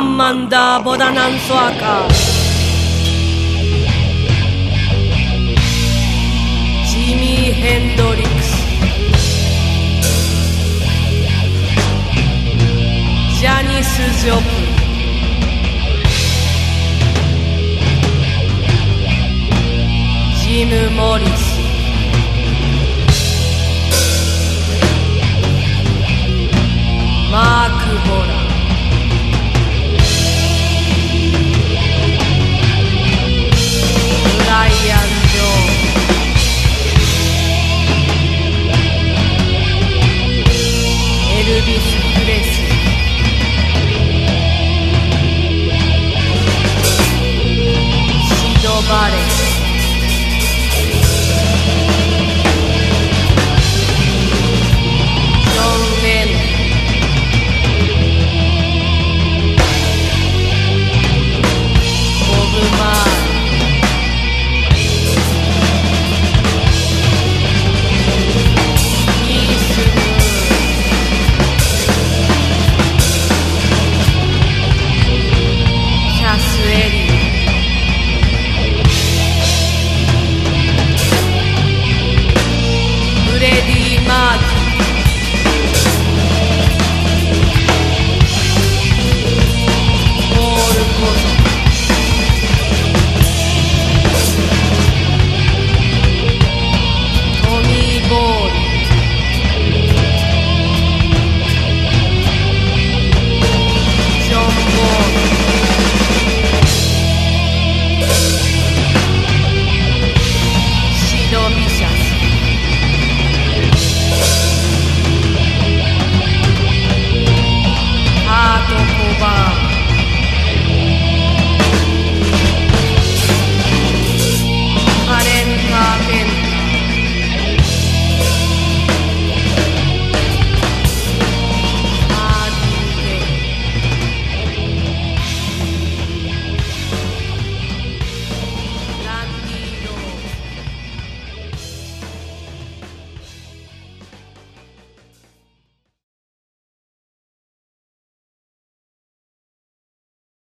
ンマンダーボダナンソアカジミー・ヘンドリックス。ジャニス・ジョプジム・モリス。マーク・ボラ。not